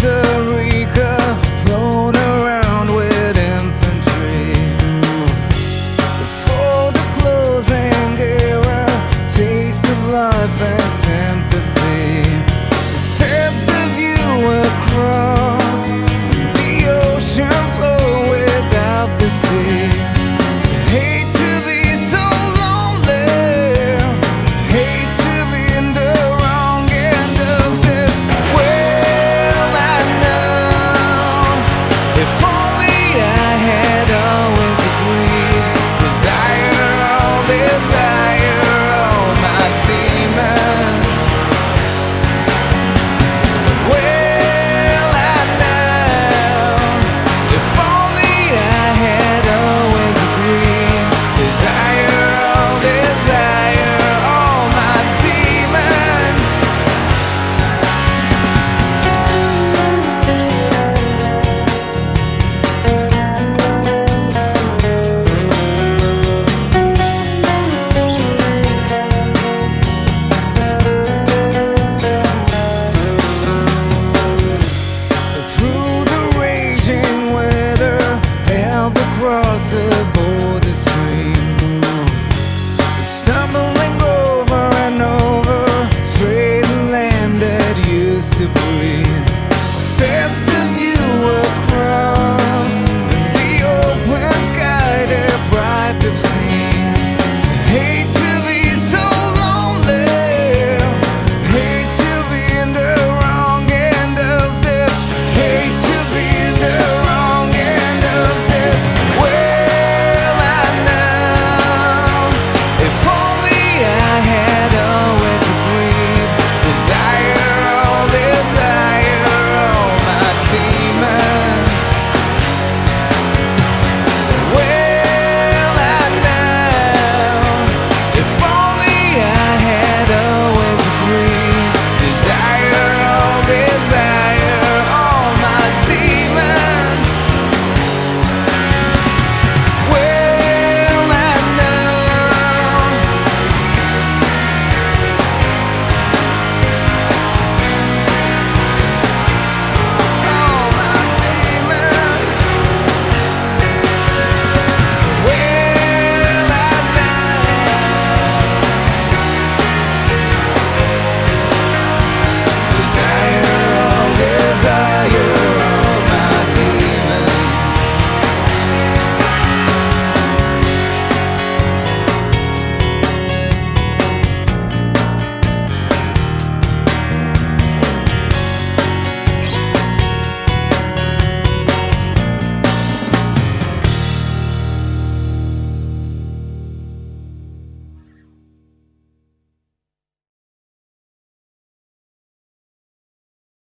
sister